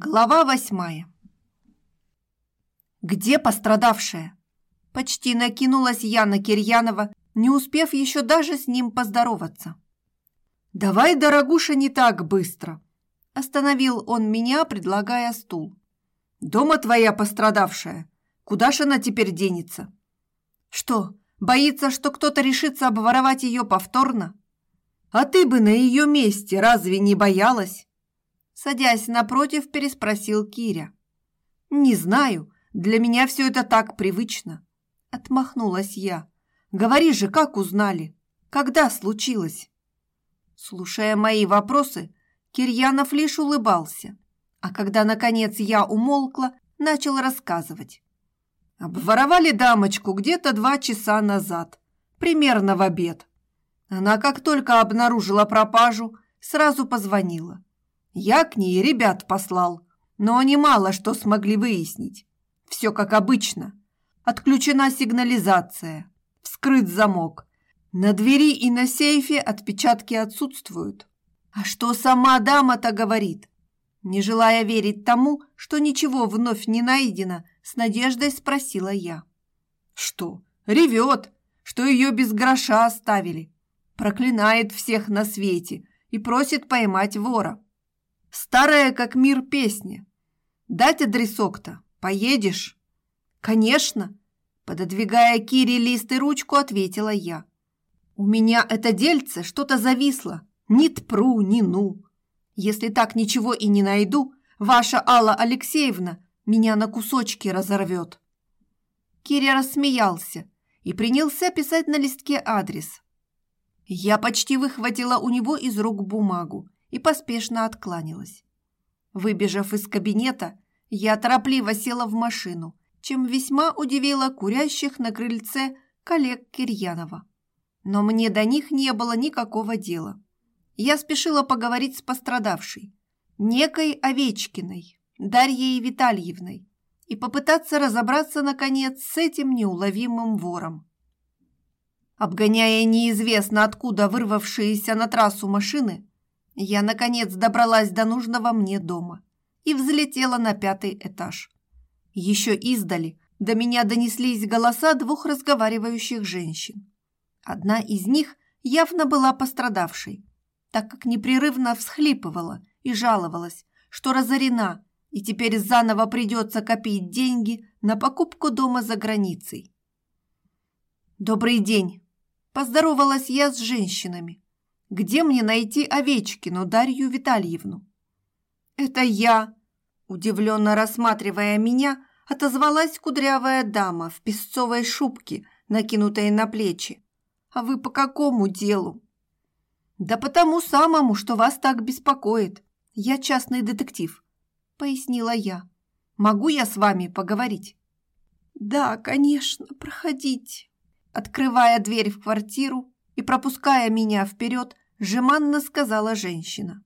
Глава восьмая. «Где пострадавшая?» Почти накинулась я на Кирьянова, не успев еще даже с ним поздороваться. «Давай, дорогуша, не так быстро!» Остановил он меня, предлагая стул. «Дома твоя пострадавшая. Куда ж она теперь денется?» «Что, боится, что кто-то решится обворовать ее повторно?» «А ты бы на ее месте разве не боялась?» Садясь напротив, переспросил Киря. «Не знаю, для меня все это так привычно». Отмахнулась я. «Говори же, как узнали? Когда случилось?» Слушая мои вопросы, Кирьянов лишь улыбался, а когда, наконец, я умолкла, начал рассказывать. Обворовали дамочку где-то два часа назад, примерно в обед. Она, как только обнаружила пропажу, сразу позвонила. Я к ней ребят послал, но они мало что смогли выяснить. Все как обычно. Отключена сигнализация, вскрыт замок. На двери и на сейфе отпечатки отсутствуют. А что сама дама-то говорит? Не желая верить тому, что ничего вновь не найдено, с надеждой спросила я. Что? Ревет, что ее без гроша оставили. Проклинает всех на свете и просит поймать вора. Старая как мир песня. Дать адресок-то? Поедешь? Конечно. Пододвигая Кире лист и ручку, ответила я. У меня это дельце что-то зависло. Ни тпру, ни ну. Если так ничего и не найду, ваша Алла Алексеевна меня на кусочки разорвет. Киря рассмеялся и принялся писать на листке адрес. Я почти выхватила у него из рук бумагу и поспешно откланялась. Выбежав из кабинета, я торопливо села в машину, чем весьма удивила курящих на крыльце коллег Кирьянова. Но мне до них не было никакого дела. Я спешила поговорить с пострадавшей, некой Овечкиной, Дарьей Витальевной, и попытаться разобраться, наконец, с этим неуловимым вором. Обгоняя неизвестно откуда вырвавшиеся на трассу машины, я, наконец, добралась до нужного мне дома и взлетела на пятый этаж. Еще издали до меня донеслись голоса двух разговаривающих женщин. Одна из них явно была пострадавшей, так как непрерывно всхлипывала и жаловалась, что разорена, и теперь заново придется копить деньги на покупку дома за границей. «Добрый день!» – поздоровалась я с женщинами. Где мне найти Овечкину Дарью Витальевну? Это я, удивленно рассматривая меня, отозвалась кудрявая дама в песцовой шубке, накинутой на плечи. А вы по какому делу? Да потому самому, что вас так беспокоит. Я частный детектив, пояснила я. Могу я с вами поговорить? Да, конечно, проходите. Открывая дверь в квартиру, и, пропуская меня вперед, жеманно сказала женщина.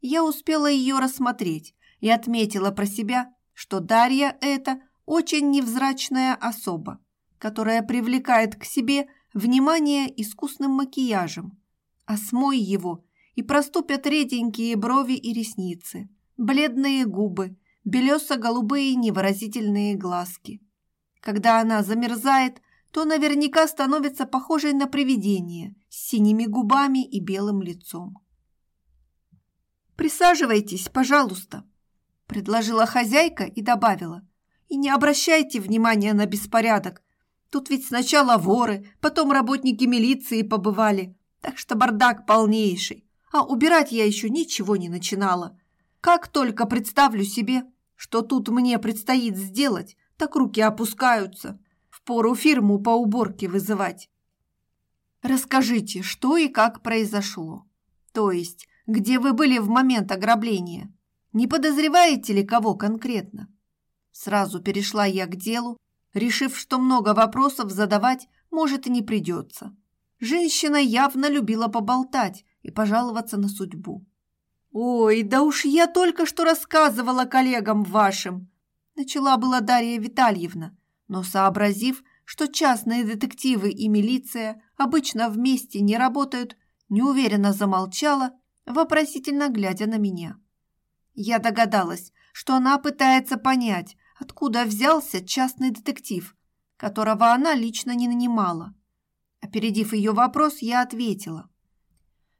Я успела ее рассмотреть и отметила про себя, что Дарья – это очень невзрачная особа, которая привлекает к себе внимание искусным макияжем, а смой его и проступят реденькие брови и ресницы, бледные губы, белесо-голубые невыразительные глазки. Когда она замерзает, то наверняка становится похожей на привидение с синими губами и белым лицом. «Присаживайтесь, пожалуйста», – предложила хозяйка и добавила. «И не обращайте внимания на беспорядок. Тут ведь сначала воры, потом работники милиции побывали, так что бардак полнейший. А убирать я еще ничего не начинала. Как только представлю себе, что тут мне предстоит сделать, так руки опускаются. Впору фирму по уборке вызывать. Расскажите, что и как произошло. То есть, где вы были в момент ограбления? Не подозреваете ли кого конкретно? Сразу перешла я к делу, решив, что много вопросов задавать может и не придется. Женщина явно любила поболтать и пожаловаться на судьбу. «Ой, да уж я только что рассказывала коллегам вашим!» Начала была Дарья Витальевна, но сообразив, что частные детективы и милиция обычно вместе не работают, неуверенно замолчала, вопросительно глядя на меня. Я догадалась, что она пытается понять, откуда взялся частный детектив, которого она лично не нанимала. Опередив ее вопрос, я ответила.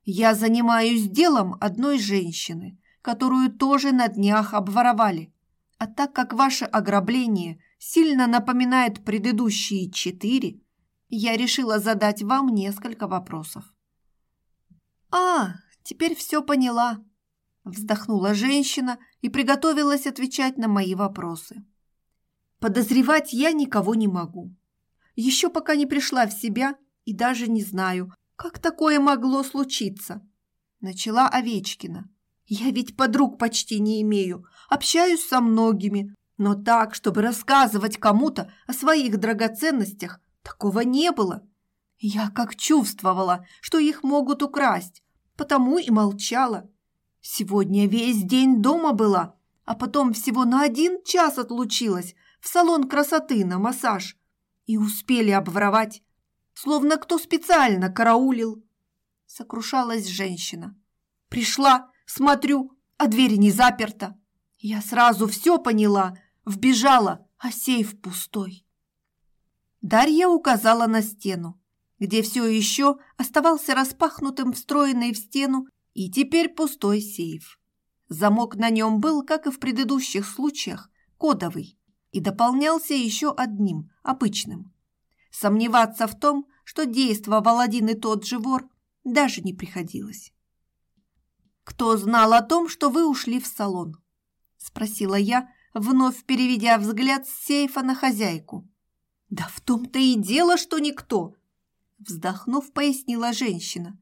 «Я занимаюсь делом одной женщины, которую тоже на днях обворовали. А так как ваше ограбление сильно напоминает предыдущие четыре, я решила задать вам несколько вопросов». «А, теперь все поняла», – вздохнула женщина и приготовилась отвечать на мои вопросы. «Подозревать я никого не могу. Еще пока не пришла в себя и даже не знаю, как такое могло случиться», – начала Овечкина. «Я ведь подруг почти не имею, общаюсь со многими, но так, чтобы рассказывать кому-то о своих драгоценностях, такого не было. Я как чувствовала, что их могут украсть, потому и молчала. Сегодня весь день дома была, а потом всего на один час отлучилась в салон красоты на массаж. И успели обворовать, словно кто специально караулил. Сокрушалась женщина. Пришла, смотрю, а дверь не заперта. Я сразу все поняла, вбежала, а сейф пустой. Дарья указала на стену, где все еще оставался распахнутым встроенный в стену и теперь пустой сейф. Замок на нем был, как и в предыдущих случаях, кодовый и дополнялся еще одним, обычным. Сомневаться в том, что действовал один и тот же вор, даже не приходилось. «Кто знал о том, что вы ушли в салон?» – спросила я, вновь переведя взгляд с сейфа на хозяйку. «Да в том-то и дело, что никто!» – вздохнув, пояснила женщина.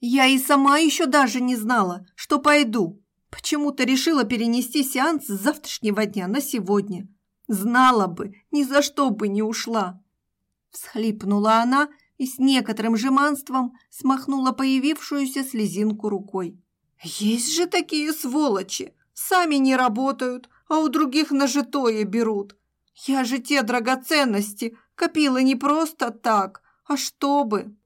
Я и сама еще даже не знала, что пойду. Почему-то решила перенести сеанс с завтрашнего дня на сегодня. Знала бы, ни за что бы не ушла. Всхлипнула она и с некоторым жеманством смахнула появившуюся слезинку рукой. Есть же такие сволочи! Сами не работают, а у других нажитое берут. Я же те драгоценности копила не просто так, а чтобы.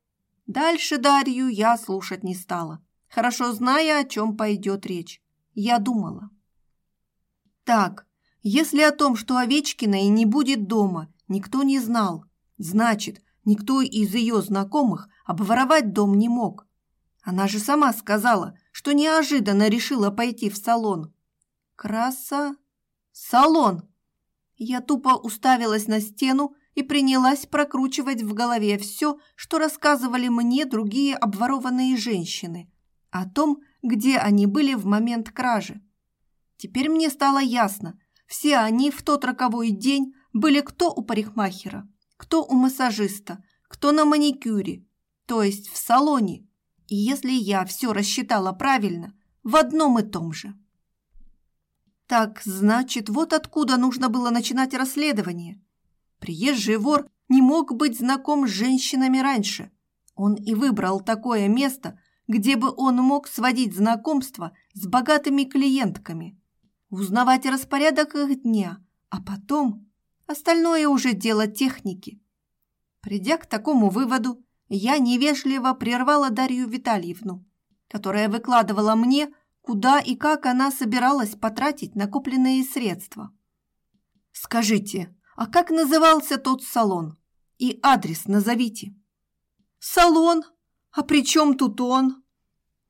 Дальше Дарью я слушать не стала, хорошо зная, о чем пойдет речь. Я думала. Так, если о том, что Овечкина и не будет дома, никто не знал, значит, никто из ее знакомых обворовать дом не мог. Она же сама сказала, что неожиданно решила пойти в салон. Краса... Салон! Я тупо уставилась на стену и принялась прокручивать в голове все, что рассказывали мне другие обворованные женщины, о том, где они были в момент кражи. Теперь мне стало ясно, все они в тот роковой день были кто у парикмахера, кто у массажиста, кто на маникюре, то есть в салоне. И если я все рассчитала правильно, в одном и том же. Так, значит, вот откуда нужно было начинать расследование. Приезжий вор не мог быть знаком с женщинами раньше. Он и выбрал такое место, где бы он мог сводить знакомство с богатыми клиентками, узнавать распорядок их дня, а потом остальное уже дело техники. Придя к такому выводу, я невежливо прервала Дарью Витальевну, которая выкладывала мне, куда и как она собиралась потратить накопленные средства. «Скажите, а как назывался тот салон? И адрес назовите. Салон? А при чем тут он?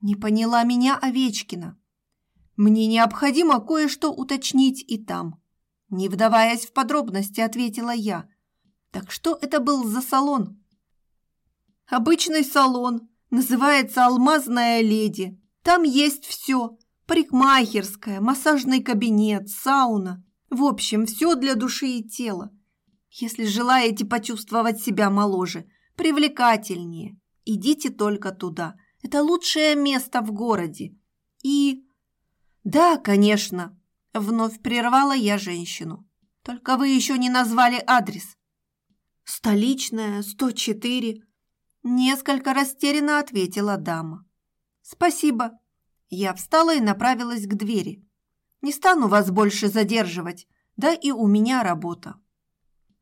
Не поняла меня Овечкина. Мне необходимо кое-что уточнить и там. Не вдаваясь в подробности, ответила я. Так что это был за салон? Обычный салон. Называется «Алмазная леди». Там есть все. Парикмахерская, массажный кабинет, сауна. В общем, все для души и тела. Если желаете почувствовать себя моложе, привлекательнее, идите только туда. Это лучшее место в городе. И... Да, конечно, вновь прервала я женщину. Только вы еще не назвали адрес. Столичная, 104. Несколько растерянно ответила дама. Спасибо. Я встала и направилась к двери. Не стану вас больше задерживать, да и у меня работа».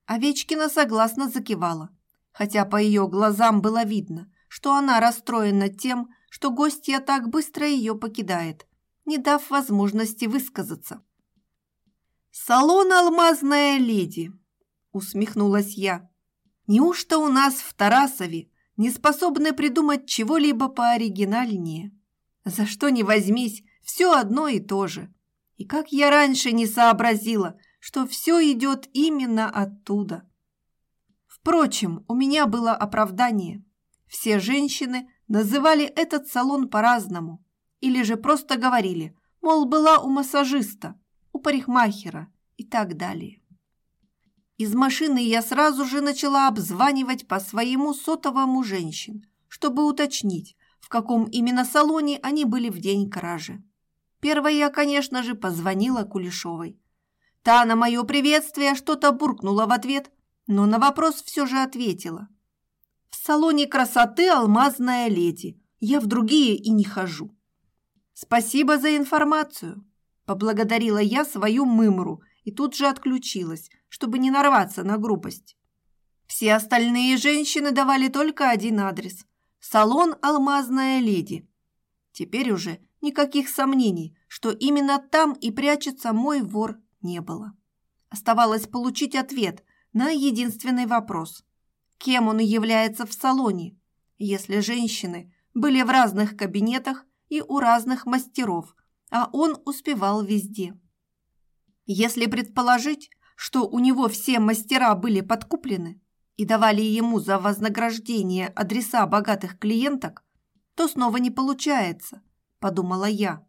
Овечкина согласно закивала, хотя по ее глазам было видно, что она расстроена тем, что гостья так быстро ее покидает, не дав возможности высказаться. «Салон «Алмазная леди», – усмехнулась я. «Неужто у нас в Тарасове не способны придумать чего-либо пооригинальнее? За что не возьмись, все одно и то же. И как я раньше не сообразила, что все идет именно оттуда». Впрочем, у меня было оправдание. Все женщины называли этот салон по-разному. Или же просто говорили, мол, была у массажиста, у парикмахера и так далее. Из машины я сразу же начала обзванивать по своему сотовому женщин, чтобы уточнить, в каком именно салоне они были в день кражи. Первой я, конечно же, позвонила Кулешовой. Та на мое приветствие что-то буркнула в ответ, но на вопрос все же ответила. «В салоне красоты алмазная леди. Я в другие и не хожу». «Спасибо за информацию», – поблагодарила я свою мымру и тут же отключилась, чтобы не нарваться на грубость. Все остальные женщины давали только один адрес – салон «Алмазная леди». Теперь уже никаких сомнений, что именно там и прячется мой вор, не было. Оставалось получить ответ на единственный вопрос. Кем он является в салоне, если женщины были в разных кабинетах и у разных мастеров, а он успевал везде. Если предположить, что у него все мастера были подкуплены и давали ему за вознаграждение адреса богатых клиенток, то снова не получается, подумала я.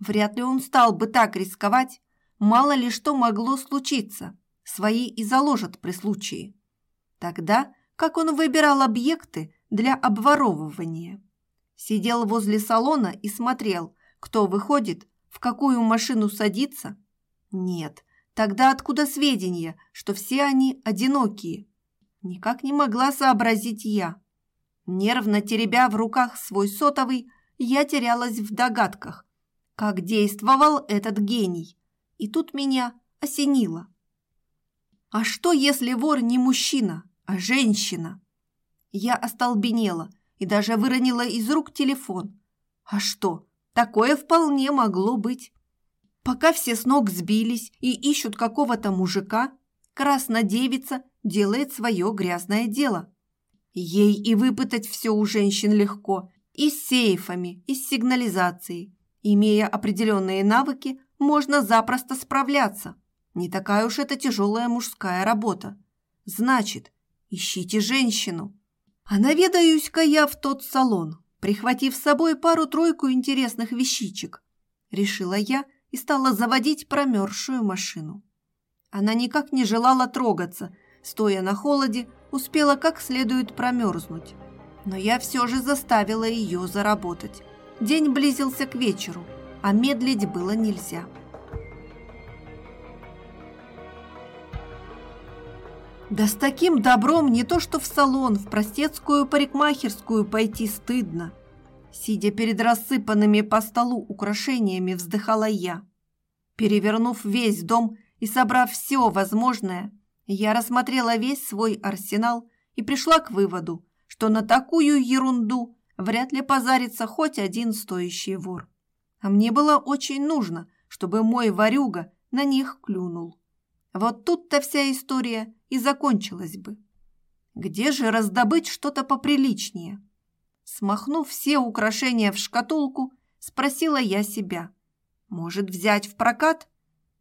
Вряд ли он стал бы так рисковать, мало ли что могло случиться, свои и заложат при случае. Тогда как он выбирал объекты для обворовывания? Сидел возле салона и смотрел, кто выходит, в какую машину садится? Нет, тогда откуда сведения, что все они одинокие? Никак не могла сообразить я. Нервно теребя в руках свой сотовый, я терялась в догадках, как действовал этот гений. И тут меня осенило. А что, если вор не мужчина, а женщина? Я остолбенела и даже выронила из рук телефон. А что, такое вполне могло быть. Пока все с ног сбились и ищут какого-то мужика, краснодевица делает свое грязное дело. Ей и выпытать все у женщин легко, и с сейфами, и с сигнализацией. Имея определенные навыки, можно запросто справляться. Не такая уж это тяжелая мужская работа. Значит, ищите женщину. А наведаюсь-ка я в тот салон, прихватив с собой пару-тройку интересных вещичек. Решила я и стала заводить промерзшую машину. Она никак не желала трогаться, стоя на холоде, успела как следует промерзнуть. Но я все же заставила ее заработать. День близился к вечеру, а медлить было нельзя. Да с таким добром не то что в салон, в простецкую парикмахерскую пойти стыдно. Сидя перед рассыпанными по столу украшениями, вздыхала я. Перевернув весь дом и собрав все возможное, я рассмотрела весь свой арсенал и пришла к выводу, что на такую ерунду вряд ли позарится хоть один стоящий вор. А мне было очень нужно, чтобы мой ворюга на них клюнул. Вот тут-то вся история и закончилась бы. Где же раздобыть что-то поприличнее? Смахнув все украшения в шкатулку, спросила я себя. Может, взять в прокат?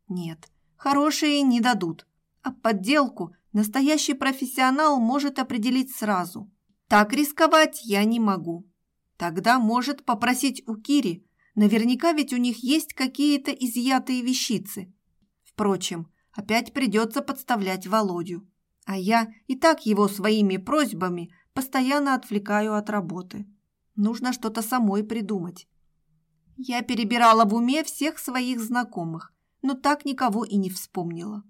Нет, хорошие не дадут, а подделку настоящий профессионал может определить сразу. Так рисковать я не могу. Тогда может попросить у Кири, наверняка ведь у них есть какие-то изъятые вещицы. Впрочем, Опять придется подставлять Володю. А я и так его своими просьбами постоянно отвлекаю от работы. Нужно что-то самой придумать. Я перебирала в уме всех своих знакомых, но так никого и не вспомнила.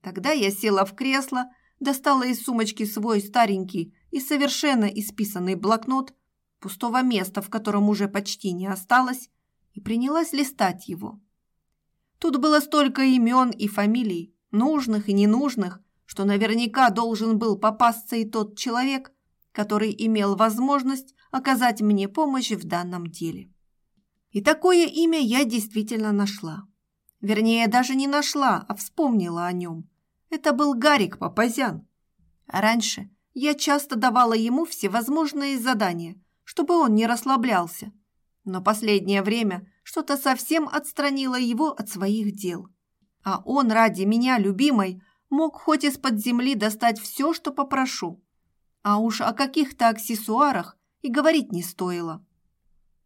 Тогда я села в кресло, достала из сумочки свой старенький и совершенно исписанный блокнот, пустого места, в котором уже почти не осталось, и принялась листать его. Тут было столько имен и фамилий, нужных и ненужных, что наверняка должен был попасться и тот человек, который имел возможность оказать мне помощь в данном деле. И такое имя я действительно нашла. Вернее, даже не нашла, а вспомнила о нем. Это был Гарик Папазян. Раньше я часто давала ему всевозможные задания, чтобы он не расслаблялся. Но последнее время что-то совсем отстранило его от своих дел. А он ради меня, любимой, мог хоть из-под земли достать все, что попрошу. А уж о каких-то аксессуарах и говорить не стоило.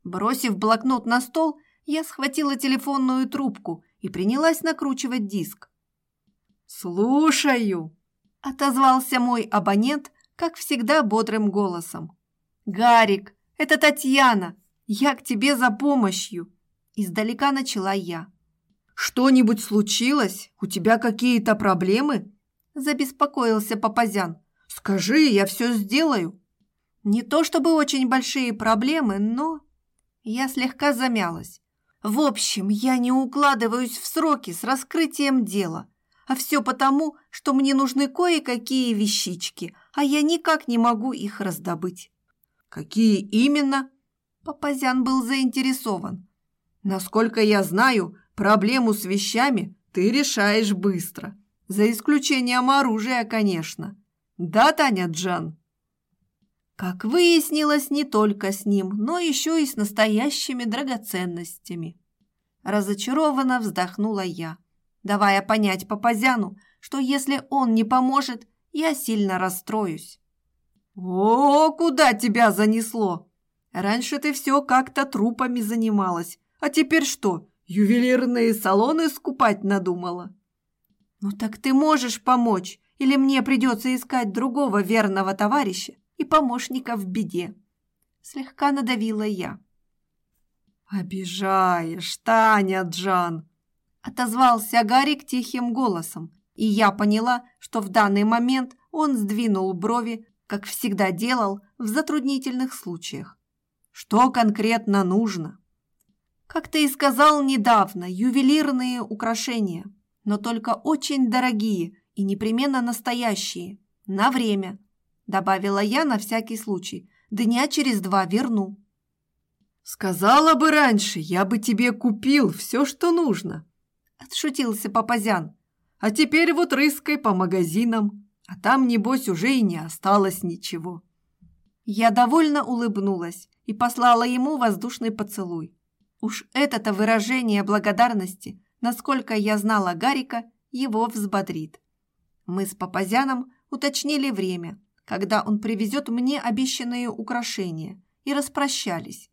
Бросив блокнот на стол, я схватила телефонную трубку и принялась накручивать диск. «Слушаю!» – отозвался мой абонент, как всегда, бодрым голосом. «Гарик, это Татьяна! Я к тебе за помощью!» Издалека начала я. «Что-нибудь случилось? У тебя какие-то проблемы?» Забеспокоился Папазян. «Скажи, я все сделаю». Не то чтобы очень большие проблемы, но... Я слегка замялась. В общем, я не укладываюсь в сроки с раскрытием дела. А все потому, что мне нужны кое-какие вещички, а я никак не могу их раздобыть. Какие именно? Папазян был заинтересован. Насколько я знаю, проблему с вещами ты решаешь быстро. За исключением оружия, конечно. Да, Таня Джан? Как выяснилось, не только с ним, но еще и с настоящими драгоценностями. Разочарованно вздохнула я давая понять Папазяну, что если он не поможет, я сильно расстроюсь. «О, куда тебя занесло? Раньше ты все как-то трупами занималась, а теперь что, ювелирные салоны скупать надумала?» «Ну так ты можешь помочь, или мне придется искать другого верного товарища и помощника в беде?» Слегка надавила я. «Обижаешь, Таня Джан!» отозвался Гарик тихим голосом, и я поняла, что в данный момент он сдвинул брови, как всегда делал в затруднительных случаях. Что конкретно нужно? Как ты и сказал недавно, ювелирные украшения, но только очень дорогие и непременно настоящие, на время, добавила я на всякий случай. Дня через два верну. Сказала бы раньше, я бы тебе купил все, что нужно, Отшутился Папазян. А теперь вот рыскай по магазинам, а там, небось, уже и не осталось ничего. Я довольно улыбнулась и послала ему воздушный поцелуй. Уж это-то выражение благодарности, насколько я знала Гарика, его взбодрит. Мы с Папазяном уточнили время, когда он привезет мне обещанные украшения, и распрощались.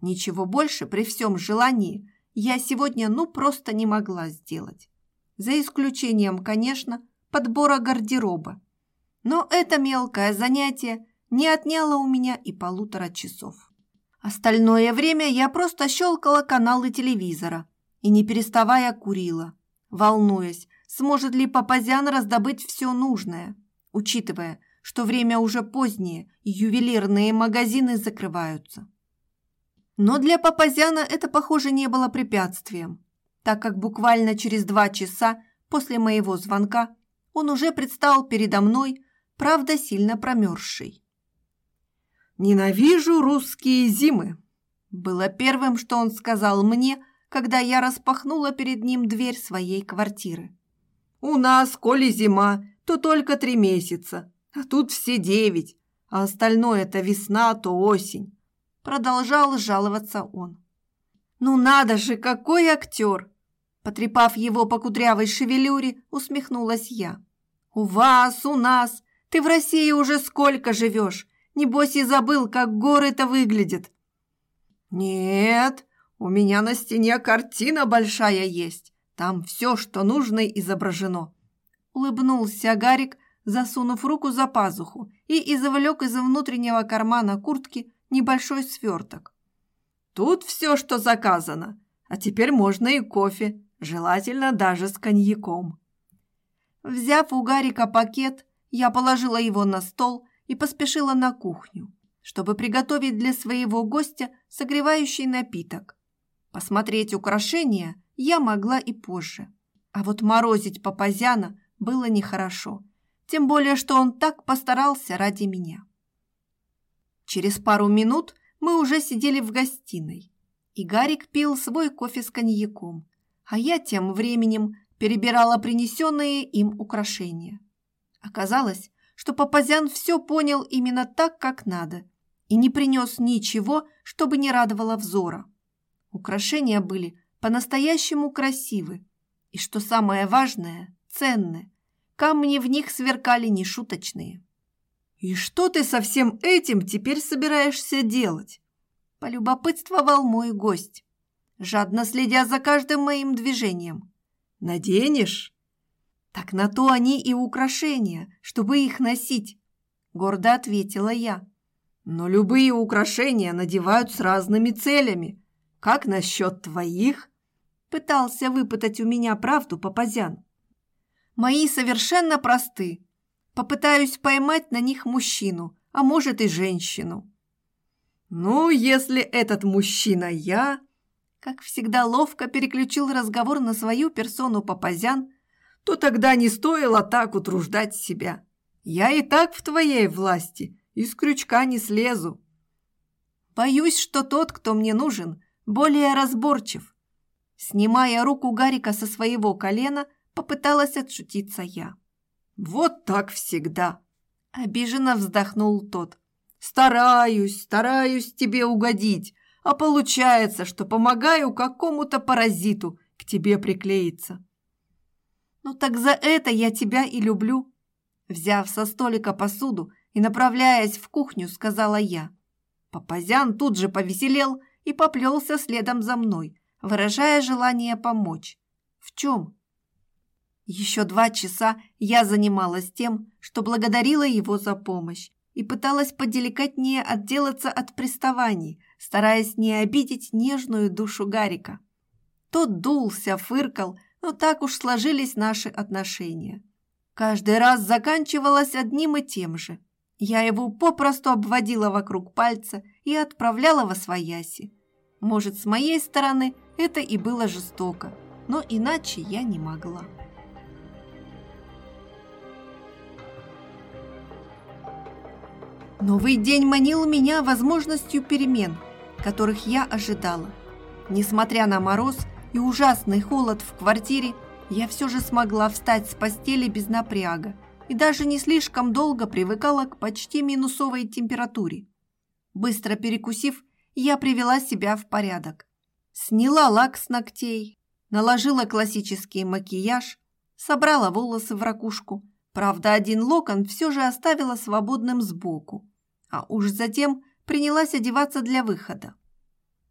Ничего больше при всем желании я сегодня ну просто не могла сделать. За исключением, конечно, подбора гардероба. Но это мелкое занятие не отняло у меня и полутора часов. Остальное время я просто щелкала каналы телевизора и, не переставая, курила, волнуясь, сможет ли Папазян раздобыть все нужное, учитывая, что время уже позднее и ювелирные магазины закрываются. Но для Папазяна это, похоже, не было препятствием, так как буквально через два часа после моего звонка он уже предстал передо мной, правда, сильно промерзший. «Ненавижу русские зимы», было первым, что он сказал мне, когда я распахнула перед ним дверь своей квартиры. «У нас, коли зима, то только три месяца, а тут все девять, а остальное это весна, то осень. Продолжал жаловаться он. «Ну надо же, какой актер!» Потрепав его по кудрявой шевелюре, усмехнулась я. «У вас, у нас! Ты в России уже сколько живешь? Небось и забыл, как горы-то выглядят!» «Нет, у меня на стене картина большая есть. Там все, что нужно, изображено». Улыбнулся Гарик, засунув руку за пазуху и извлек из внутреннего кармана куртки небольшой сверток. Тут все, что заказано, а теперь можно и кофе, желательно даже с коньяком. Взяв у Гарика пакет, я положила его на стол и поспешила на кухню, чтобы приготовить для своего гостя согревающий напиток. Посмотреть украшения я могла и позже. А вот морозить Папазяна было нехорошо, тем более, что он так постарался ради меня. Через пару минут мы уже сидели в гостиной, и Гарик пил свой кофе с коньяком, а я тем временем перебирала принесенные им украшения. Оказалось, что Папазян все понял именно так, как надо, и не принес ничего, чтобы не радовало взора. Украшения были по-настоящему красивы, и, что самое важное, ценны. Камни в них сверкали нешуточные. «И что ты со всем этим теперь собираешься делать?» – полюбопытствовал мой гость, жадно следя за каждым моим движением. «Наденешь?» «Так на то они и украшения, чтобы их носить», – гордо ответила я. «Но любые украшения надевают с разными целями. Как насчет твоих?» Пытался выпытать у меня правду Папазян. «Мои совершенно просты. Попытаюсь поймать на них мужчину, а может и женщину». «Ну, если этот мужчина я...» Как всегда ловко переключил разговор на свою персону Папазян, то тогда не стоило так утруждать себя. Я и так в твоей власти, из крючка не слезу. Боюсь, что тот, кто мне нужен, более разборчив. Снимая руку Гарика со своего колена, попыталась отшутиться я. «Вот так всегда!» – обиженно вздохнул тот. «Стараюсь, стараюсь тебе угодить, а получается, что помогаю какому-то паразиту к тебе приклеиться. «Ну так за это я тебя и люблю!» Взяв со столика посуду и направляясь в кухню, сказала я. Папазян тут же повеселел и поплелся следом за мной, выражая желание помочь. В чем? Еще два часа я занималась тем, что благодарила его за помощь и пыталась поделикатнее отделаться от приставаний, стараясь не обидеть нежную душу Гарика. Тот дулся, фыркал, но так уж сложились наши отношения. Каждый раз заканчивалось одним и тем же. Я его попросту обводила вокруг пальца и отправляла во свояси. Может, с моей стороны это и было жестоко, но иначе я не могла. Новый день манил меня возможностью перемен, которых я ожидала. Несмотря на мороз, и ужасный холод в квартире, я все же смогла встать с постели без напряга и даже не слишком долго привыкала к почти минусовой температуре. Быстро перекусив, я привела себя в порядок. Сняла лак с ногтей, наложила классический макияж, собрала волосы в ракушку. Правда, один локон все же оставила свободным сбоку, а уж затем принялась одеваться для выхода.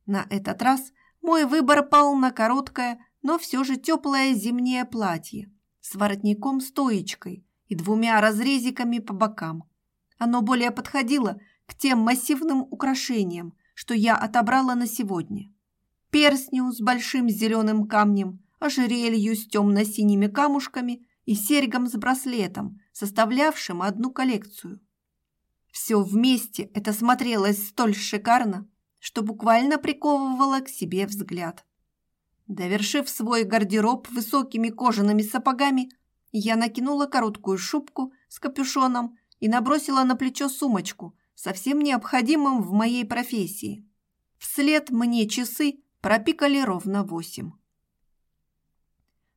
На этот раз мой выбор пал на короткое, но все же теплое зимнее платье с воротником-стоечкой и двумя разрезиками по бокам. Оно более подходило к тем массивным украшениям, что я отобрала на сегодня. Перстню с большим зеленым камнем, ожерелью с темно-синими камушками и серьгом с браслетом, составлявшим одну коллекцию. Все вместе это смотрелось столь шикарно, что буквально приковывало к себе взгляд. Довершив свой гардероб высокими кожаными сапогами, я накинула короткую шубку с капюшоном и набросила на плечо сумочку, совсем необходимым в моей профессии. Вслед мне часы пропикали ровно восемь.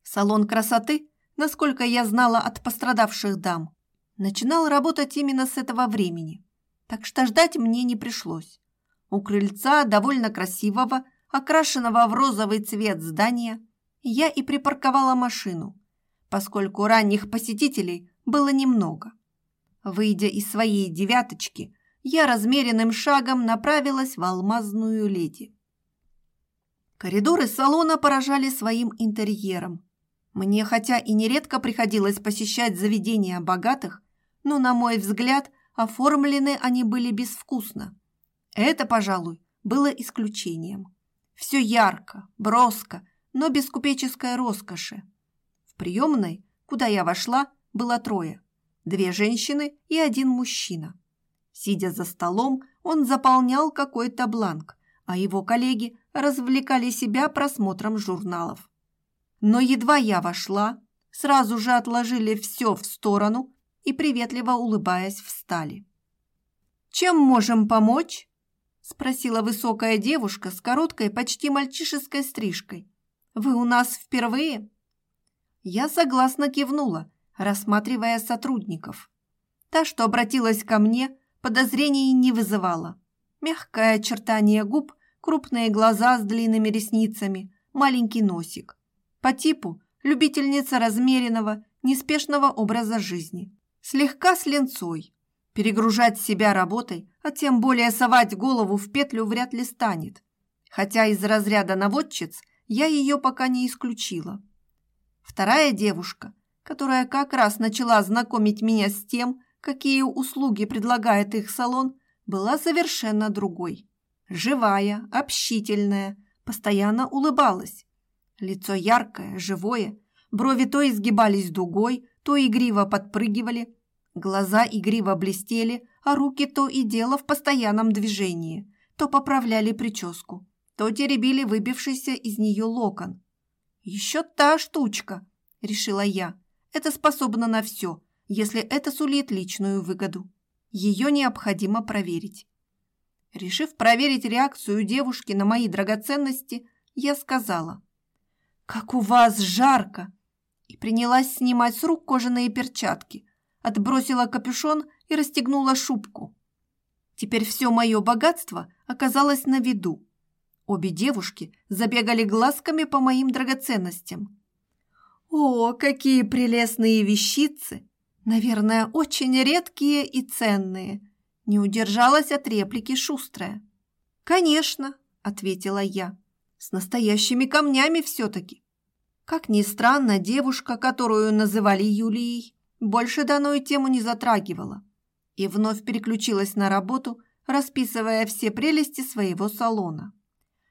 Салон красоты, насколько я знала от пострадавших дам, начинал работать именно с этого времени, так что ждать мне не пришлось. У крыльца довольно красивого, окрашенного в розовый цвет здания, я и припарковала машину, поскольку ранних посетителей было немного. Выйдя из своей девяточки, я размеренным шагом направилась в алмазную леди. Коридоры салона поражали своим интерьером. Мне хотя и нередко приходилось посещать заведения богатых, но, на мой взгляд, оформлены они были безвкусно. Это, пожалуй, было исключением. Все ярко, броско, но без купеческой роскоши. В приемной, куда я вошла, было трое. Две женщины и один мужчина. Сидя за столом, он заполнял какой-то бланк, а его коллеги развлекали себя просмотром журналов. Но едва я вошла, сразу же отложили все в сторону и, приветливо улыбаясь, встали. «Чем можем помочь?» спросила высокая девушка с короткой, почти мальчишеской стрижкой. Вы у нас впервые?» Я согласно кивнула, рассматривая сотрудников. Та, что обратилась ко мне, подозрений не вызывала. Мягкое очертание губ, крупные глаза с длинными ресницами, маленький носик. По типу любительница размеренного, неспешного образа жизни. Слегка с ленцой. Перегружать себя работой, а тем более совать голову в петлю вряд ли станет. Хотя из разряда наводчиц я ее пока не исключила. Вторая девушка, которая как раз начала знакомить меня с тем, какие услуги предлагает их салон, была совершенно другой. Живая, общительная, постоянно улыбалась. Лицо яркое, живое, брови то изгибались дугой, то игриво подпрыгивали, глаза игриво блестели, а руки то и дело в постоянном движении, то поправляли прическу, то теребили выбившийся из нее локон. «Еще та штучка», — решила я, — «это способно на все, если это сулит личную выгоду. Ее необходимо проверить». Решив проверить реакцию девушки на мои драгоценности, я сказала, «Как у вас жарко!» и принялась снимать с рук кожаные перчатки, отбросила капюшон и расстегнула шубку. Теперь все мое богатство оказалось на виду. Обе девушки забегали глазками по моим драгоценностям. «О, какие прелестные вещицы! Наверное, очень редкие и ценные!» Не удержалась от реплики шустрая. «Конечно», — ответила я, — «с настоящими камнями все-таки». Как ни странно, девушка, которую называли Юлией, больше данную тему не затрагивала и вновь переключилась на работу, расписывая все прелести своего салона.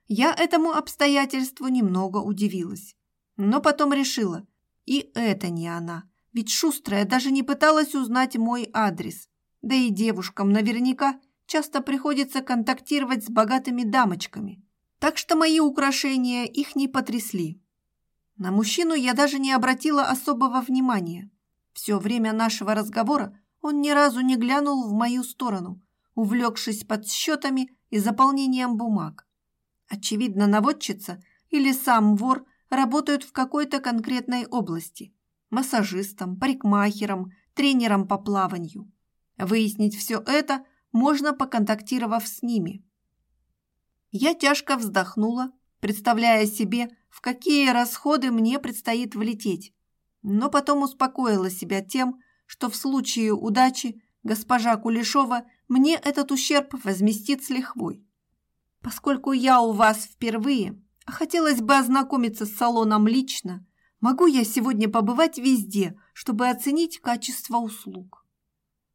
Я этому обстоятельству немного удивилась, но потом решила, и это не она, ведь шустрая даже не пыталась узнать мой адрес, да и девушкам наверняка часто приходится контактировать с богатыми дамочками, так что мои украшения их не потрясли. На мужчину я даже не обратила особого внимания. Все время нашего разговора он ни разу не глянул в мою сторону, увлекшись подсчетами и заполнением бумаг. Очевидно, наводчица или сам вор работают в какой-то конкретной области – массажистом, парикмахером, тренером по плаванию. Выяснить все это можно, поконтактировав с ними. Я тяжко вздохнула, представляя себе, в какие расходы мне предстоит влететь, но потом успокоила себя тем, что в случае удачи госпожа Кулешова мне этот ущерб возместит с лихвой. Поскольку я у вас впервые, хотелось бы ознакомиться с салоном лично, могу я сегодня побывать везде, чтобы оценить качество услуг.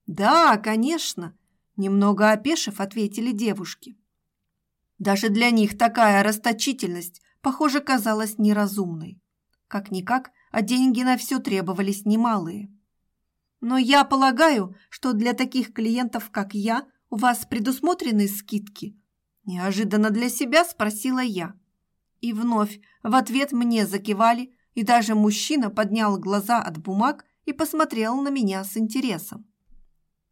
«Да, конечно», – немного опешив, ответили девушки. Даже для них такая расточительность, похоже, казалась неразумной. Как-никак, а деньги на все требовались немалые. Но я полагаю, что для таких клиентов, как я, у вас предусмотрены скидки? Неожиданно для себя спросила я. И вновь в ответ мне закивали, и даже мужчина поднял глаза от бумаг и посмотрел на меня с интересом.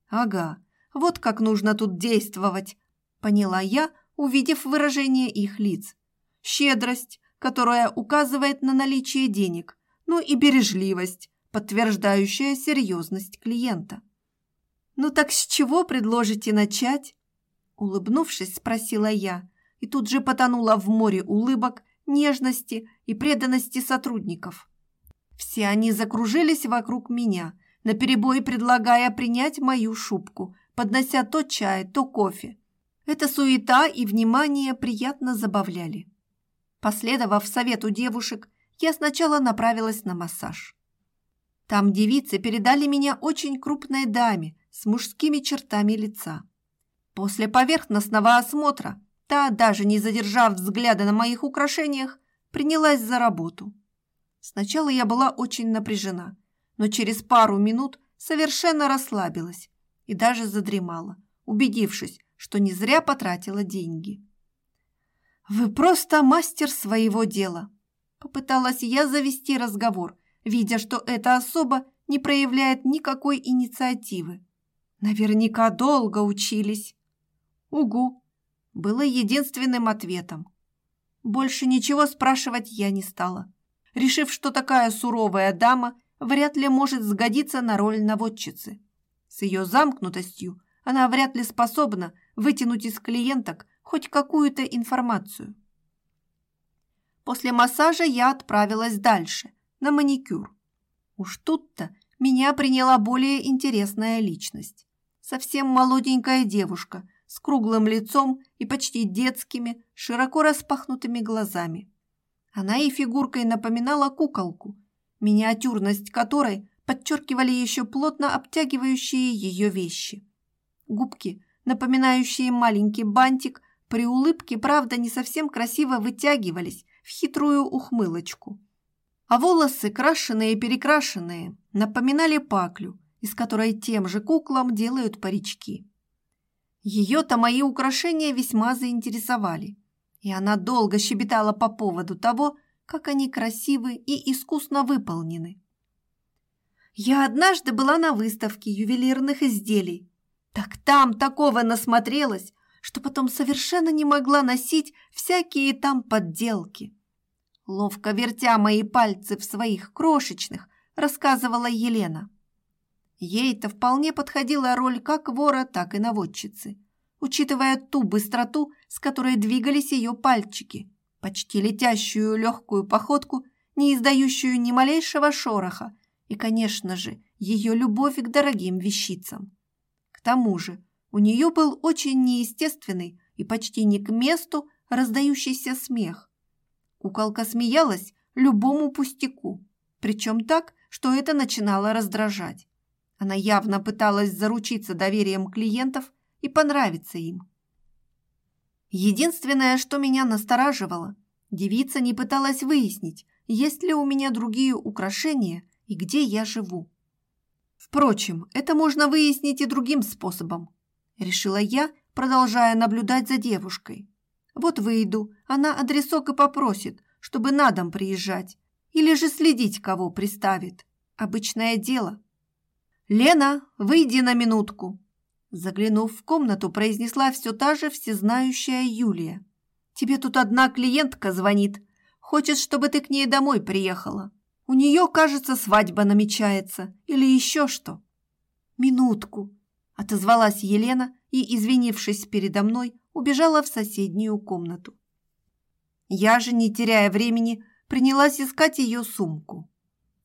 Ага, вот как нужно тут действовать, поняла я, увидев выражение их лиц. Щедрость, которая указывает на наличие денег, ну и бережливость, подтверждающая серьезность клиента. «Ну так с чего предложите начать?» Улыбнувшись, спросила я, и тут же потонула в море улыбок, нежности и преданности сотрудников. Все они закружились вокруг меня – наперебой предлагая принять мою шубку, поднося то чай, то кофе. Эта суета и внимание приятно забавляли. Последовав совету девушек, я сначала направилась на массаж. Там девицы передали меня очень крупной даме с мужскими чертами лица. После поверхностного осмотра та, даже не задержав взгляда на моих украшениях, принялась за работу. Сначала я была очень напряжена – но через пару минут совершенно расслабилась и даже задремала, убедившись, что не зря потратила деньги. «Вы просто мастер своего дела!» Попыталась я завести разговор, видя, что эта особа не проявляет никакой инициативы. Наверняка долго учились. «Угу!» Было единственным ответом. Больше ничего спрашивать я не стала, решив, что такая суровая дама вряд ли может сгодиться на роль наводчицы. С ее замкнутостью она вряд ли способна вытянуть из клиенток хоть какую-то информацию. После массажа я отправилась дальше, на маникюр. Уж тут-то меня приняла более интересная личность. Совсем молоденькая девушка с круглым лицом и почти детскими, широко распахнутыми глазами. Она и фигуркой напоминала куколку, миниатюрность которой подчеркивали еще плотно обтягивающие ее вещи. Губки, напоминающие маленький бантик, при улыбке, правда, не совсем красиво вытягивались в хитрую ухмылочку. А волосы, крашеные и перекрашенные, напоминали паклю, из которой тем же куклам делают парички. Ее-то мои украшения весьма заинтересовали, и она долго щебетала по поводу того, как они красивы и искусно выполнены. Я однажды была на выставке ювелирных изделий. Так там такого насмотрелась, что потом совершенно не могла носить всякие там подделки. Ловко вертя мои пальцы в своих крошечных, рассказывала Елена. Ей-то вполне подходила роль как вора, так и наводчицы, учитывая ту быстроту, с которой двигались ее пальчики, почти летящую легкую походку, не издающую ни малейшего шороха, и, конечно же, ее любовь к дорогим вещицам. К тому же у нее был очень неестественный и почти не к месту раздающийся смех, Куколка смеялась любому пустяку, причем так, что это начинало раздражать. Она явно пыталась заручиться доверием клиентов и понравиться им. Единственное, что меня настораживало, девица не пыталась выяснить, есть ли у меня другие украшения и где я живу. Впрочем, это можно выяснить и другим способом, решила я, продолжая наблюдать за девушкой. Вот выйду, она адресок и попросит, чтобы на дом приезжать. Или же следить, кого приставит. Обычное дело. «Лена, выйди на минутку!» Заглянув в комнату, произнесла все та же всезнающая Юлия. «Тебе тут одна клиентка звонит. Хочет, чтобы ты к ней домой приехала. У нее, кажется, свадьба намечается. Или еще что». «Минутку!» – отозвалась Елена и, извинившись передо мной, убежала в соседнюю комнату. Я же, не теряя времени, принялась искать ее сумку.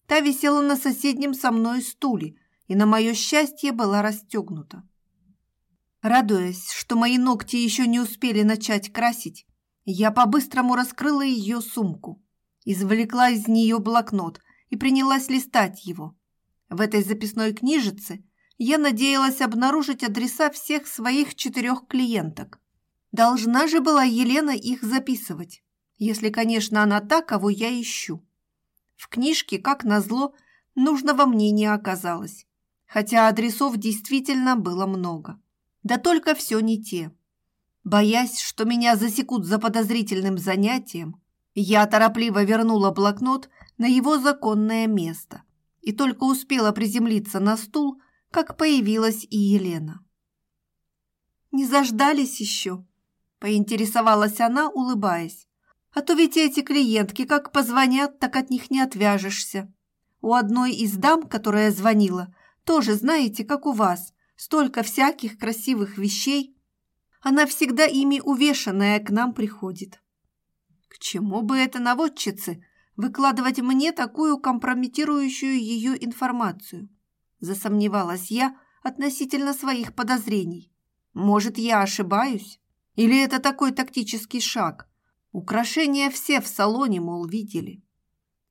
Та висела на соседнем со мной стуле и, на мое счастье, была расстегнута. Радуясь, что мои ногти еще не успели начать красить, я по-быстрому раскрыла ее сумку, извлекла из нее блокнот и принялась листать его. В этой записной книжице я надеялась обнаружить адреса всех своих четырех клиенток. Должна же была Елена их записывать, если, конечно, она та, кого я ищу. В книжке, как назло, нужного мне не оказалось, хотя адресов действительно было много. Да только все не те. Боясь, что меня засекут за подозрительным занятием, я торопливо вернула блокнот на его законное место и только успела приземлиться на стул, как появилась и Елена. «Не заждались еще?» поинтересовалась она, улыбаясь. А то ведь эти клиентки как позвонят, так от них не отвяжешься. У одной из дам, которая звонила, тоже, знаете, как у вас, столько всяких красивых вещей. Она всегда ими увешанная к нам приходит. К чему бы это наводчице выкладывать мне такую компрометирующую ее информацию? Засомневалась я относительно своих подозрений. Может, я ошибаюсь? Или это такой тактический шаг? Украшения все в салоне, мол, видели.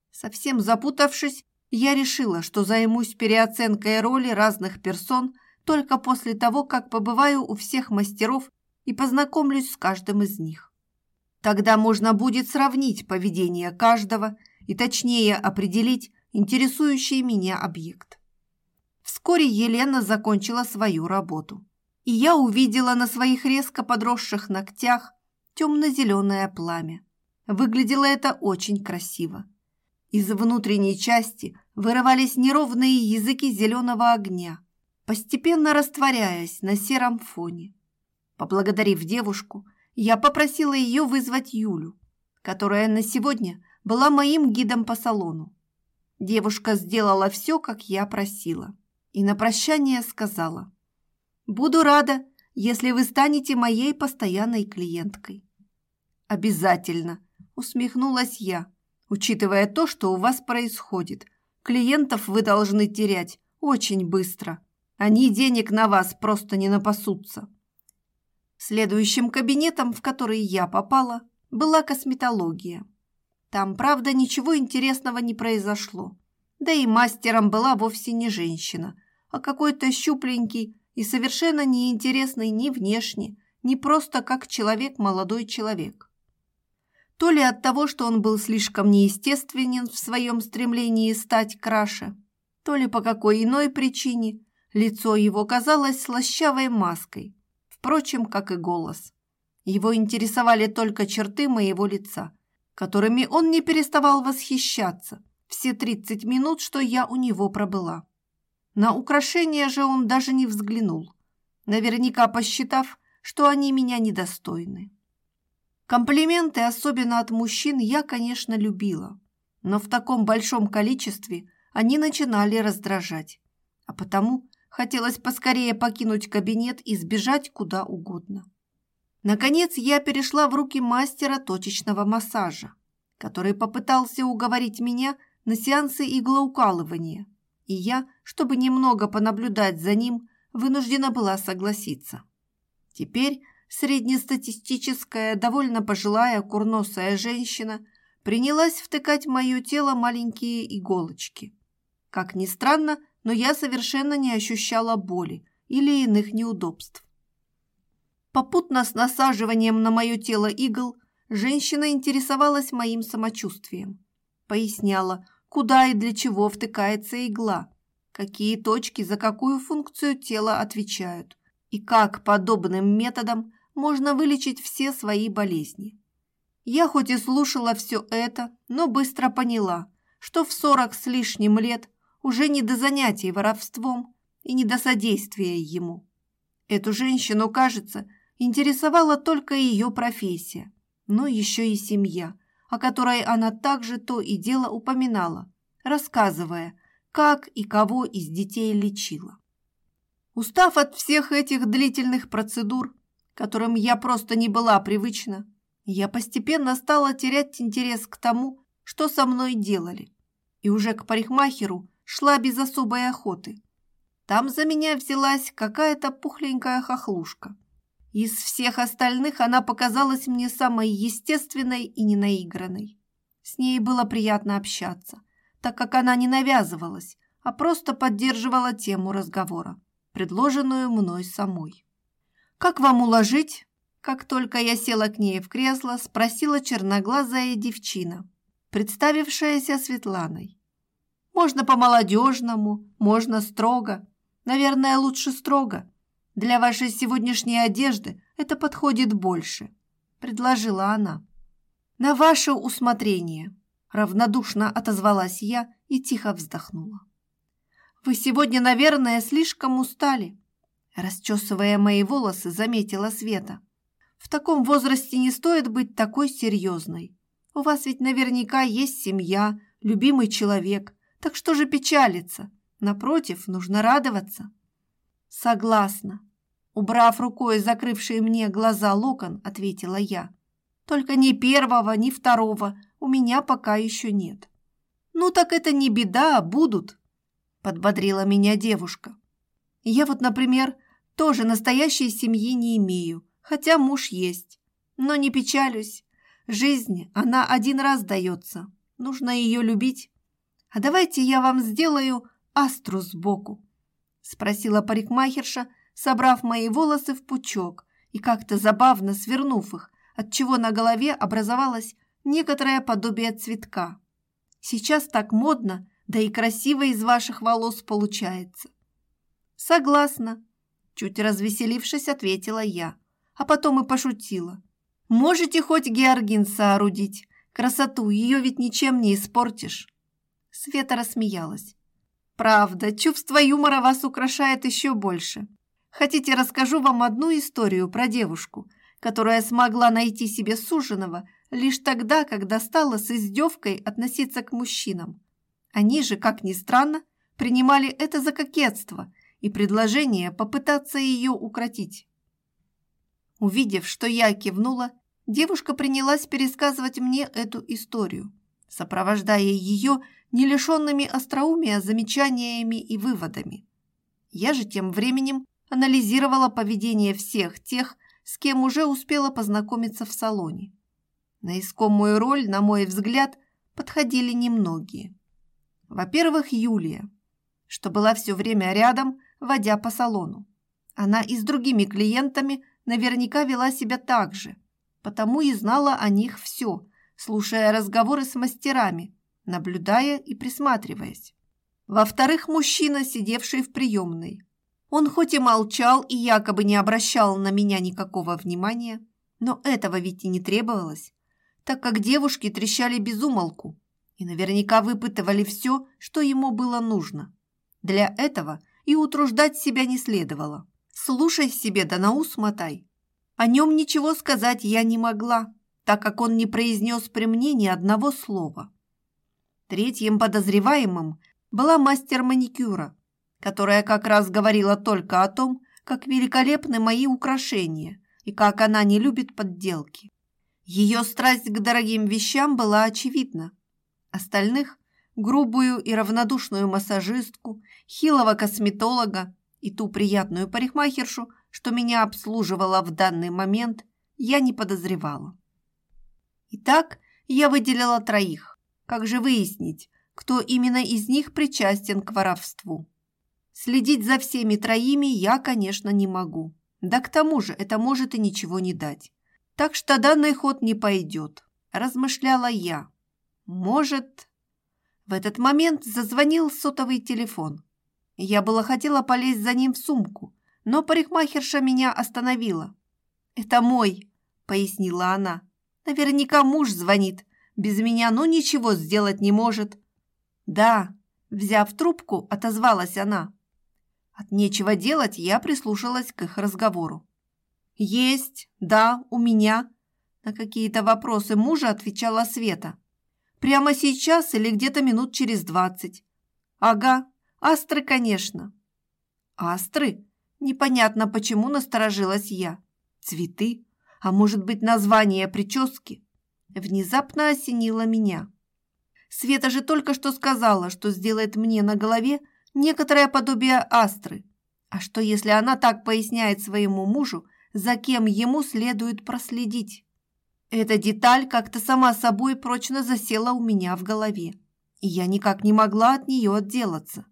Совсем запутавшись, я решила, что займусь переоценкой роли разных персон только после того, как побываю у всех мастеров и познакомлюсь с каждым из них. Тогда можно будет сравнить поведение каждого и точнее определить интересующий меня объект. Вскоре Елена закончила свою работу и я увидела на своих резко подросших ногтях темно-зеленое пламя. Выглядело это очень красиво. Из внутренней части вырывались неровные языки зеленого огня, постепенно растворяясь на сером фоне. Поблагодарив девушку, я попросила ее вызвать Юлю. которая на сегодня была моим гидом по салону. Девушка сделала все, как я просила, и на прощание сказала «Буду рада, если вы станете моей постоянной клиенткой». «Обязательно», – усмехнулась я, учитывая то, что у вас происходит. Клиентов вы должны терять очень быстро. Они денег на вас просто не напасутся. Следующим кабинетом, в который я попала, была косметология. Там, правда, ничего интересного не произошло. Да и мастером была вовсе не женщина, а какой-то щупленький и совершенно неинтересный ни внешне, ни просто как человек молодой человек. То ли от того, что он был слишком неестественен в своем стремлении стать краше, то ли по какой иной причине лицо его казалось слащавой маской, впрочем, как и голос. Его интересовали только черты моего лица, которыми он не переставал восхищаться все 30 минут, что я у него пробыла. На украшения же он даже не взглянул, наверняка посчитав, что они меня недостойны. Комплименты, особенно от мужчин, я, конечно, любила, но в таком большом количестве они начинали раздражать, а потому хотелось поскорее покинуть кабинет и сбежать куда угодно. Наконец я перешла в руки мастера точечного массажа, который попытался уговорить меня на сеансы иглоукалывания, и я, чтобы немного понаблюдать за ним, вынуждена была согласиться. Теперь среднестатистическая, довольно пожилая курносая женщина принялась втыкать в мое тело маленькие иголочки. Как ни странно, но я совершенно не ощущала боли или иных неудобств. Попутно с насаживанием на мое тело игл женщина интересовалась моим самочувствием. Поясняла, куда и для чего втыкается игла, какие точки за какую функцию тела отвечают и как подобным методом можно вылечить все свои болезни. Я хоть и слушала все это, но быстро поняла, что в сорок с лишним лет уже не до занятий воровством и не до содействия ему. Эту женщину, кажется, интересовала только ее профессия, но еще и семья, о которой она также то и дело упоминала, рассказывая, как и кого из детей лечила. Устав от всех этих длительных процедур, которым я просто не была привычна, я постепенно стала терять интерес к тому, что со мной делали, и уже к парикмахеру шла без особой охоты. Там за меня взялась какая-то пухленькая хохлушка. Из всех остальных она показалась мне самой естественной и ненаигранной. С ней было приятно общаться, так как она не навязывалась, а просто поддерживала тему разговора, предложенную мной самой. «Как вам уложить?» Как только я села к ней в кресло, спросила черноглазая девчина, представившаяся Светланой. «Можно по-молодежному, можно строго. Наверное, лучше строго. Для вашей сегодняшней одежды это подходит больше», – предложила она. «На ваше усмотрение», – равнодушно отозвалась я и тихо вздохнула. «Вы сегодня, наверное, слишком устали», – расчесывая мои волосы, заметила Света. «В таком возрасте не стоит быть такой серьезной. У вас ведь наверняка есть семья, любимый человек, так что же печалиться? Напротив, нужно радоваться». «Согласна», – убрав рукой закрывшие мне глаза локон, ответила я. «Только ни первого, ни второго у меня пока еще нет». «Ну так это не беда, будут», – подбодрила меня девушка. «Я вот, например, тоже настоящей семьи не имею, хотя муж есть. Но не печалюсь. Жизнь, она один раз дается. Нужно ее любить. А давайте я вам сделаю астру сбоку спросила парикмахерша, собрав мои волосы в пучок и как-то забавно свернув их, отчего на голове образовалось некоторое подобие цветка. Сейчас так модно, да и красиво из ваших волос получается. Согласна, чуть развеселившись, ответила я, а потом и пошутила. Можете хоть георгин соорудить, красоту ее ведь ничем не испортишь. Света рассмеялась. Правда, чувство юмора вас украшает еще больше. Хотите, расскажу вам одну историю про девушку, которая смогла найти себе суженого лишь тогда, когда стала с издевкой относиться к мужчинам. Они же, как ни странно, принимали это за кокетство и предложение попытаться ее укротить. Увидев, что я кивнула, девушка принялась пересказывать мне эту историю, сопровождая ее не лишенными остроумия замечаниями и выводами. Я же тем временем анализировала поведение всех тех, с кем уже успела познакомиться в салоне. На искомую роль, на мой взгляд, подходили немногие. Во-первых, Юлия, что была все время рядом, водя по салону. Она и с другими клиентами наверняка вела себя так же, потому и знала о них все, слушая разговоры с мастерами, наблюдая и присматриваясь. Во-вторых, мужчина, сидевший в приемной. Он хоть и молчал и якобы не обращал на меня никакого внимания, но этого ведь и не требовалось, так как девушки трещали без умолку и наверняка выпытывали все, что ему было нужно. Для этого и утруждать себя не следовало. Слушай себе да на ус мотай. О нем ничего сказать я не могла, так как он не произнес при мне ни одного слова. Третьим подозреваемым была мастер маникюра, которая как раз говорила только о том, как великолепны мои украшения и как она не любит подделки. Ее страсть к дорогим вещам была очевидна. Остальных – грубую и равнодушную массажистку, хилого косметолога и ту приятную парикмахершу, что меня обслуживала в данный момент, я не подозревала. Итак, я выделила троих. Как же выяснить, кто именно из них причастен к воровству? Следить за всеми троими я, конечно, не могу. Да к тому же это может и ничего не дать. Так что данный ход не пойдет, размышляла я. Может... В этот момент зазвонил сотовый телефон. Я было хотела полезть за ним в сумку, но парикмахерша меня остановила. «Это мой», — пояснила она. «Наверняка муж звонит. Без меня ну ничего сделать не может». «Да», — взяв трубку, отозвалась она. От нечего делать я прислушалась к их разговору. «Есть, да, у меня». На какие-то вопросы мужа отвечала Света. «Прямо сейчас или где-то минут через двадцать». «Ага, астры, конечно». «Астры?» Непонятно, почему насторожилась я. «Цветы? А может быть, название прически?» Внезапно осенило меня. Света же только что сказала, что сделает мне на голове некоторое подобие астры. А что, если она так поясняет своему мужу, за кем ему следует проследить? Эта деталь как-то сама собой прочно засела у меня в голове, и я никак не могла от нее отделаться.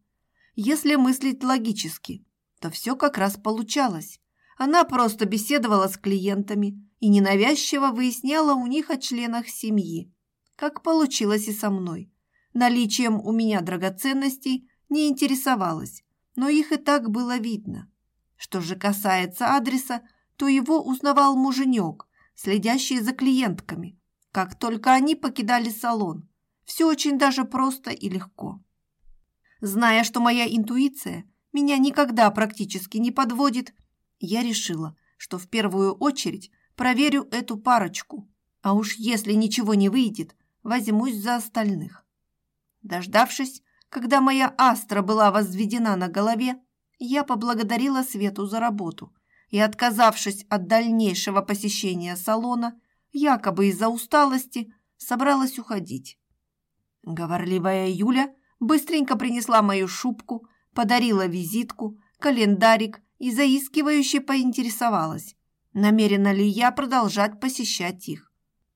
Если мыслить логически, то все как раз получалось. Она просто беседовала с клиентами и ненавязчиво выясняла у них о членах семьи, как получилось и со мной. Наличием у меня драгоценностей не интересовалась, но их и так было видно. Что же касается адреса, то его узнавал муженек, следящий за клиентками, как только они покидали салон. Все очень даже просто и легко. Зная, что моя интуиция меня никогда практически не подводит, я решила, что в первую очередь проверю эту парочку, а уж если ничего не выйдет, возьмусь за остальных. Дождавшись, когда моя астра была возведена на голове, я поблагодарила Свету за работу и, отказавшись от дальнейшего посещения салона, якобы из-за усталости, собралась уходить. Говорливая Юля быстренько принесла мою шубку, подарила визитку, календарик и заискивающе поинтересовалась, намерена ли я продолжать посещать их.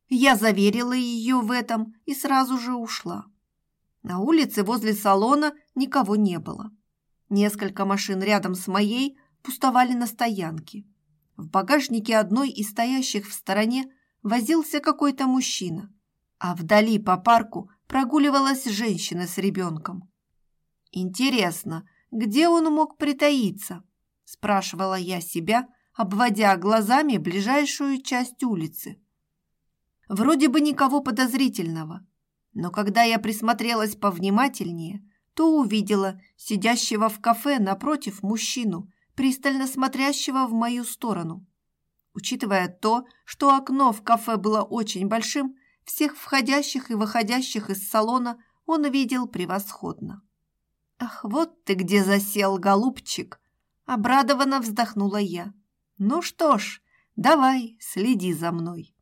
Я заверила ее в этом и сразу же ушла. На улице возле салона никого не было. Несколько машин рядом с моей пустовали на стоянке. В багажнике одной из стоящих в стороне возился какой-то мужчина, а вдали по парку прогуливалась женщина с ребенком. «Интересно, где он мог притаиться?» – спрашивала я себя, обводя глазами ближайшую часть улицы. Вроде бы никого подозрительного – но когда я присмотрелась повнимательнее, то увидела сидящего в кафе напротив мужчину, пристально смотрящего в мою сторону. Учитывая то, что окно в кафе было очень большим, всех входящих и выходящих из салона он видел превосходно. «Ах, вот ты где засел, голубчик!» Обрадованно вздохнула я. «Ну что ж, давай, следи за мной».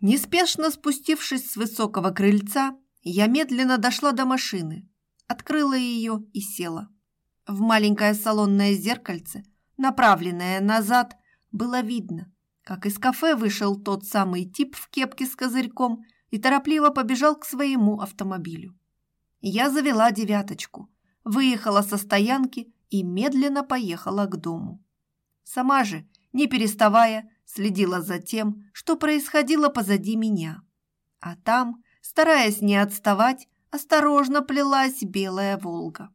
Неспешно спустившись с высокого крыльца, я медленно дошла до машины, открыла ее и села. В маленькое салонное зеркальце, направленное назад, было видно, как из кафе вышел тот самый тип в кепке с козырьком и торопливо побежал к своему автомобилю. Я завела девяточку, выехала со стоянки и медленно поехала к дому. Сама же, не переставая, следила за тем, что происходило позади меня. А там, стараясь не отставать, осторожно плелась белая «Волга».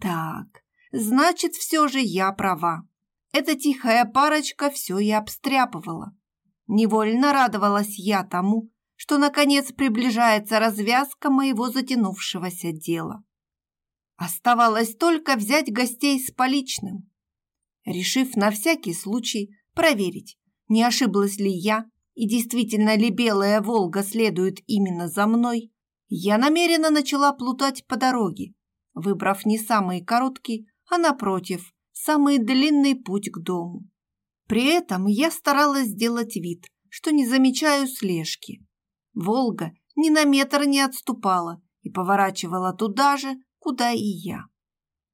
Так, значит, все же я права. Эта тихая парочка все и обстряпывала. Невольно радовалась я тому, что, наконец, приближается развязка моего затянувшегося дела. Оставалось только взять гостей с поличным. Решив на всякий случай проверить, не ошиблась ли я и действительно ли белая «Волга» следует именно за мной, я намеренно начала плутать по дороге, выбрав не самый короткий, а напротив, самый длинный путь к дому. При этом я старалась сделать вид, что не замечаю слежки. «Волга» ни на метр не отступала и поворачивала туда же, куда и я.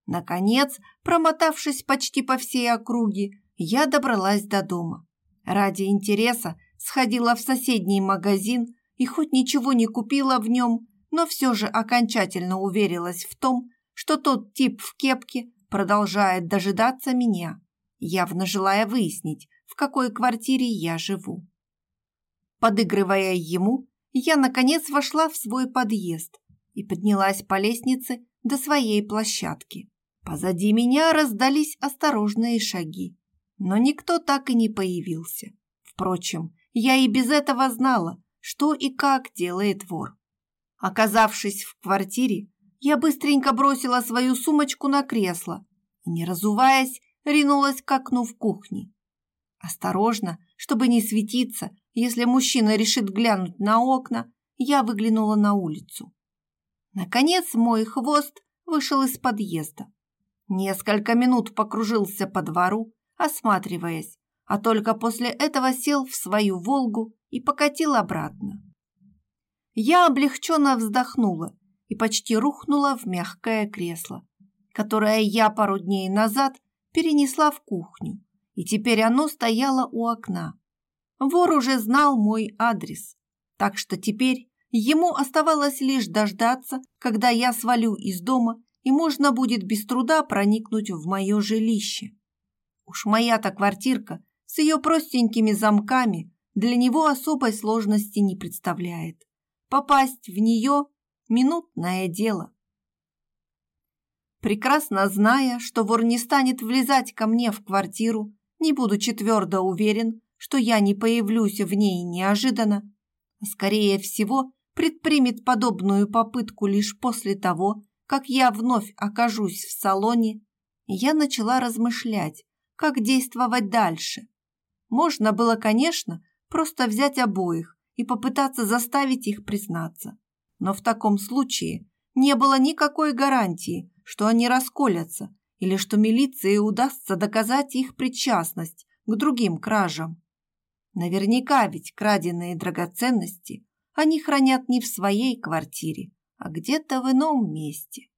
Наконец, промотавшись почти по всей округе, я добралась до дома. Ради интереса сходила в соседний магазин и хоть ничего не купила в нем, но все же окончательно уверилась в том, что тот тип в кепке продолжает дожидаться меня, явно желая выяснить, в какой квартире я живу. Подыгрывая ему, я, наконец, вошла в свой подъезд и поднялась по лестнице до своей площадки. Позади меня раздались осторожные шаги, но никто так и не появился. Впрочем, я и без этого знала, что и как делает вор. Оказавшись в квартире, я быстренько бросила свою сумочку на кресло и, не разуваясь, ринулась к окну в кухне. Осторожно, чтобы не светиться, если мужчина решит глянуть на окна, я выглянула на улицу. Наконец мой хвост вышел из подъезда. Несколько минут покружился по двору, осматриваясь, а только после этого сел в свою «Волгу» и покатил обратно. Я облегченно вздохнула и почти рухнула в мягкое кресло, которое я пару дней назад перенесла в кухню, и теперь оно стояло у окна. Вор уже знал мой адрес, так что теперь Ему оставалось лишь дождаться, когда я свалю из дома, и можно будет без труда проникнуть в мое жилище. Уж моя-то квартирка с ее простенькими замками для него особой сложности не представляет. Попасть в нее – минутное дело. Прекрасно зная, что вор не станет влезать ко мне в квартиру, не будучи твердо уверен, что я не появлюсь в ней неожиданно, а скорее всего предпримет подобную попытку лишь после того, как я вновь окажусь в салоне, я начала размышлять, как действовать дальше. Можно было, конечно, просто взять обоих и попытаться заставить их признаться. Но в таком случае не было никакой гарантии, что они расколятся или что милиции удастся доказать их причастность к другим кражам. Наверняка ведь краденые драгоценности они хранят не в своей квартире, а где-то в ином месте.